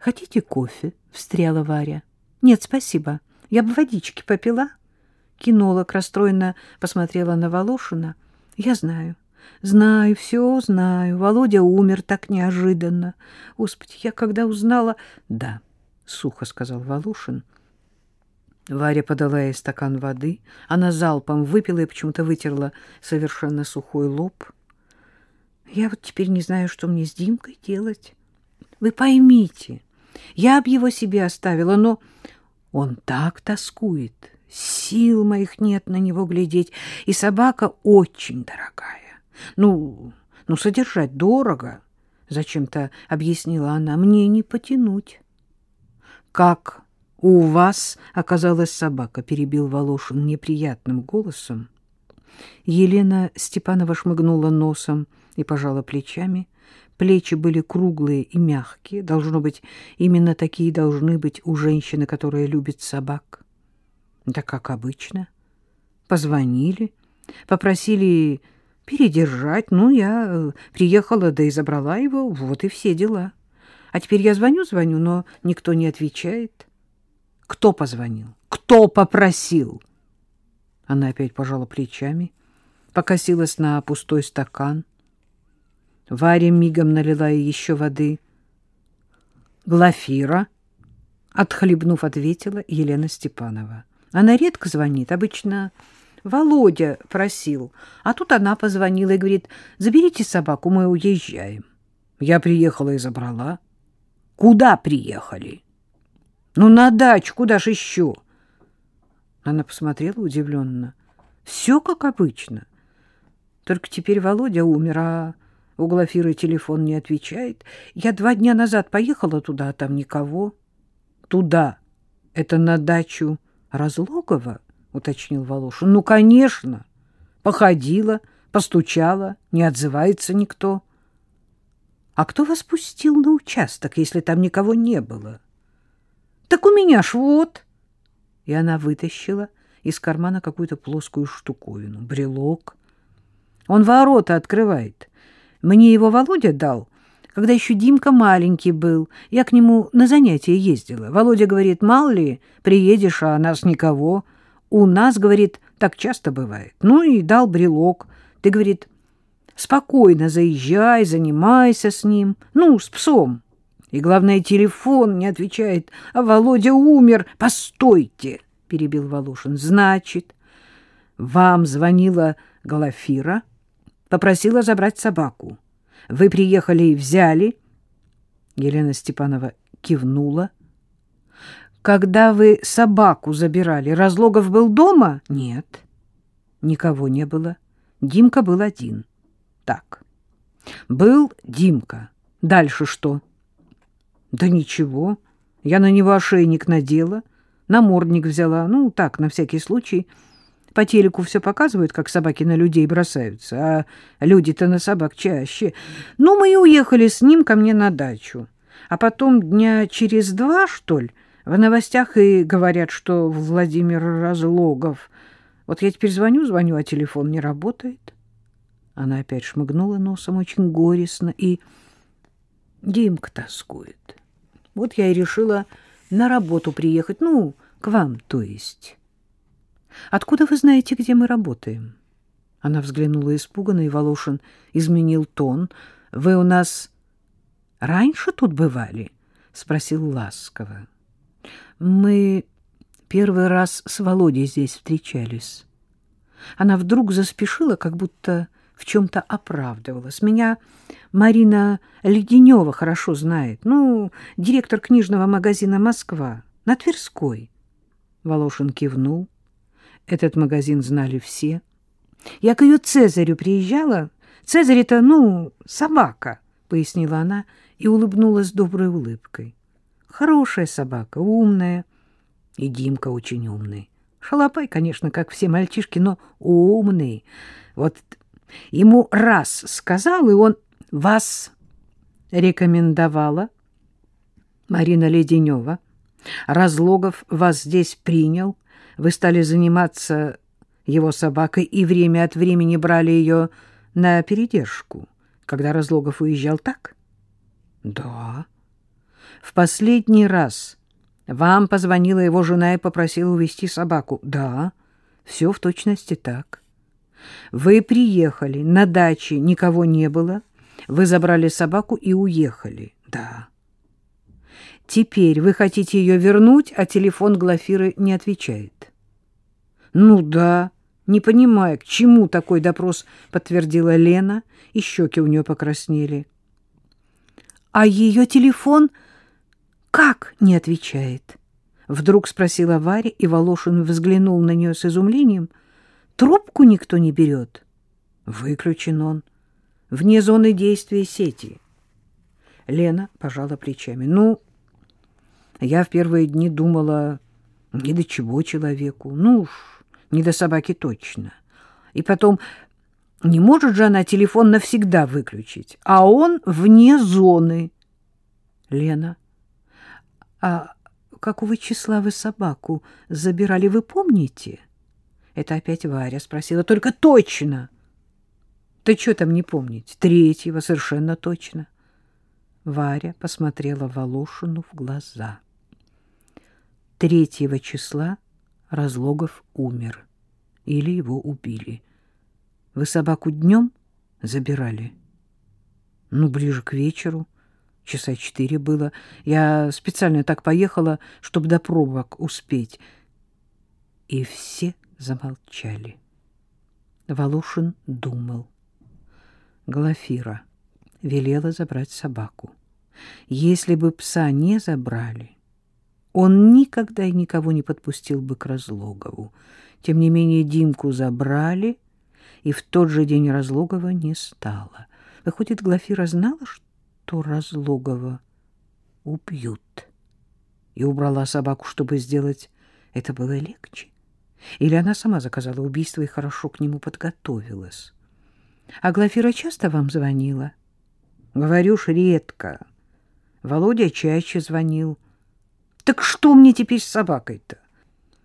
Хотите кофе? — встряла Варя. — Нет, спасибо. Я бы водички попила. Кинолог расстроенно посмотрела на Волошина. — Я знаю. Знаю, все знаю. Володя умер так неожиданно. Господи, я когда узнала... — Да, — сухо сказал Волошин. Варя подала ей стакан воды. Она залпом выпила и почему-то вытерла совершенно сухой лоб. Я вот теперь не знаю, что мне с Димкой делать. Вы поймите, я б его себе оставила, но он так тоскует. Сил моих нет на него глядеть, и собака очень дорогая. Ну, ну содержать дорого, зачем-то объяснила она, мне не потянуть. Как у вас оказалась собака, перебил Волошин неприятным голосом. Елена Степанова шмыгнула носом и пожала плечами. Плечи были круглые и мягкие. Должно быть, именно такие должны быть у женщины, которая любит собак. Да как обычно. Позвонили, попросили передержать. Ну, я э, приехала, да и забрала его. Вот и все дела. А теперь я звоню-звоню, но никто не отвечает. Кто позвонил? Кто попросил? Она опять пожала плечами, покосилась на пустой стакан. Варя мигом налила еще воды. «Глафира», — отхлебнув, ответила Елена Степанова. «Она редко звонит, обычно Володя просил, а тут она позвонила и говорит, заберите собаку, мы уезжаем». Я приехала и забрала. «Куда приехали?» «Ну, на дачу, куда же еще?» Она посмотрела удивленно. «Все как обычно. Только теперь Володя умер, а у Глафиры телефон не отвечает. Я два дня назад поехала туда, а там никого. Туда? Это на дачу Разлогова? Уточнил Волошин. Ну, конечно. Походила, постучала, не отзывается никто. А кто вас пустил на участок, если там никого не было? Так у меня ж вот. И она вытащила из кармана какую-то плоскую штуковину, брелок. Он ворота открывает. Мне его Володя дал, когда еще Димка маленький был. Я к нему на занятия ездила. Володя говорит, мало ли, приедешь, а нас никого. У нас, говорит, так часто бывает. Ну и дал брелок. Ты, говорит, спокойно заезжай, занимайся с ним. Ну, с псом. И, главное, телефон не отвечает. А Володя умер. Постойте, перебил Волошин. Значит, вам звонила Глафира? — попросила забрать собаку. Вы приехали и взяли. Елена Степанова кивнула. Когда вы собаку забирали, Разлогов был дома? Нет. Никого не было. Димка был один. Так. Был Димка. Дальше что? Да ничего. Я на него ошейник надела, намордник взяла. Ну, так, на всякий случай. По телеку все показывают, как собаки на людей бросаются, а люди-то на собак чаще. Ну, мы и уехали с ним ко мне на дачу. А потом дня через два, что ли, в новостях и говорят, что Владимир Разлогов. Вот я теперь звоню, звоню, а телефон не работает. Она опять шмыгнула носом очень горестно и... Димка тоскует. Вот я и решила на работу приехать, ну, к вам, то есть». Откуда вы знаете, где мы работаем? Она взглянула испуганно, и Волошин изменил тон. Вы у нас раньше тут бывали? спросил ласково. Мы первый раз с Володей здесь встречались. Она вдруг заспешила, как будто в чем-то оправдывалась. Меня Марина Леденева хорошо знает. Ну, директор книжного магазина «Москва» на Тверской. Волошин кивнул. Этот магазин знали все. Я к ее Цезарю приезжала. Цезарь — это, ну, собака, — пояснила она и улыбнулась доброй улыбкой. Хорошая собака, умная. И Димка очень умный. Шалопай, конечно, как все мальчишки, но умный. Вот ему раз сказал, и он вас рекомендовала. Марина Леденева. Разлогов вас здесь принял — вы стали заниматься его собакой и время от времени брали ее на передержку, когда Разлогов уезжал так? Да. в последний раз вам позвонила его жена и попросила увезти собаку? Да, все в точности так. Вы приехали, на даче никого не было, вы забрали собаку и уехали? Да. Теперь вы хотите ее вернуть, а телефон Глафиры не отвечает? Ну да, не понимая, к чему такой допрос, подтвердила Лена, и щеки у нее покраснели. А ее телефон как не отвечает? Вдруг спросила Варя, и Волошин взглянул на нее с изумлением. Трубку никто не берет. Выключен он. Вне зоны действия сети. Лена пожала плечами. Ну, я в первые дни думала, ни до чего человеку. Ну уж, не до собаки точно. И потом, не может же она телефон навсегда выключить, а он вне зоны. Лена, а какого числа вы собаку забирали, вы помните? Это опять Варя спросила. Только точно. Ты что там не помнить? Третьего совершенно точно. Варя посмотрела Волошину в глаза. Третьего числа Разлогов умер. Или его убили. Вы собаку днем забирали? Ну, ближе к вечеру. Часа четыре было. Я специально так поехала, чтобы до пробок успеть. И все замолчали. Волошин думал. Глафира велела забрать собаку. Если бы пса не забрали, он никогда и никого не подпустил бы к Разлогову. Тем не менее Димку забрали, и в тот же день Разлогова не стало. Выходит, Глафира знала, что Разлогова убьют, и убрала собаку, чтобы сделать это было легче. Или она сама заказала убийство и хорошо к нему подготовилась. А Глафира часто вам звонила? Говорю ж, редко. Володя чаще звонил. Так что мне теперь с собакой-то?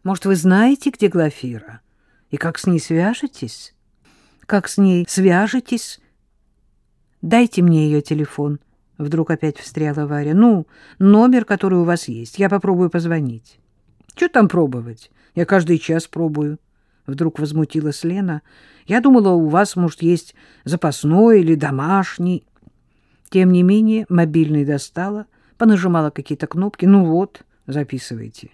Может, вы знаете, где Глафира? И как с ней свяжетесь? Как с ней свяжетесь? Дайте мне ее телефон. Вдруг опять встряла Варя. Ну, номер, который у вас есть. Я попробую позвонить. Что там пробовать? Я каждый час пробую. Вдруг возмутилась Лена. Я думала, у вас, может, есть запасной или домашний. Тем не менее, мобильный достала, понажимала какие-то кнопки. Ну вот, записывайте.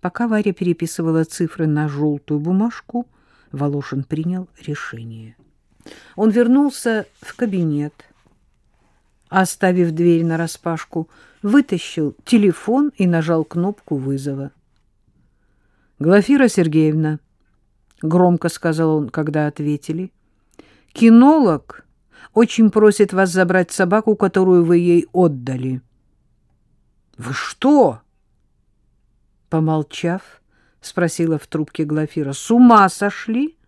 Пока Варя переписывала цифры на желтую бумажку, Волошин принял решение. Он вернулся в кабинет, оставив дверь нараспашку, вытащил телефон и нажал кнопку вызова. — Глафира Сергеевна, — громко сказал он, когда ответили, — кинолог очень просит вас забрать собаку, которую вы ей отдали. — Вы что? — помолчав, спросила в трубке Глафира. — С ума сошли?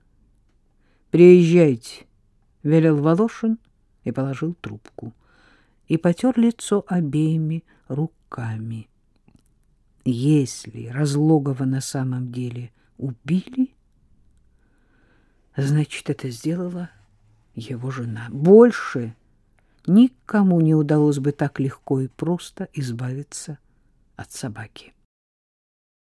— Приезжайте, — велел Волошин и положил трубку. И потер лицо обеими руками. — если Разлогова на самом деле убили, значит, это сделала его жена. Больше никому не удалось бы так легко и просто избавиться от собаки.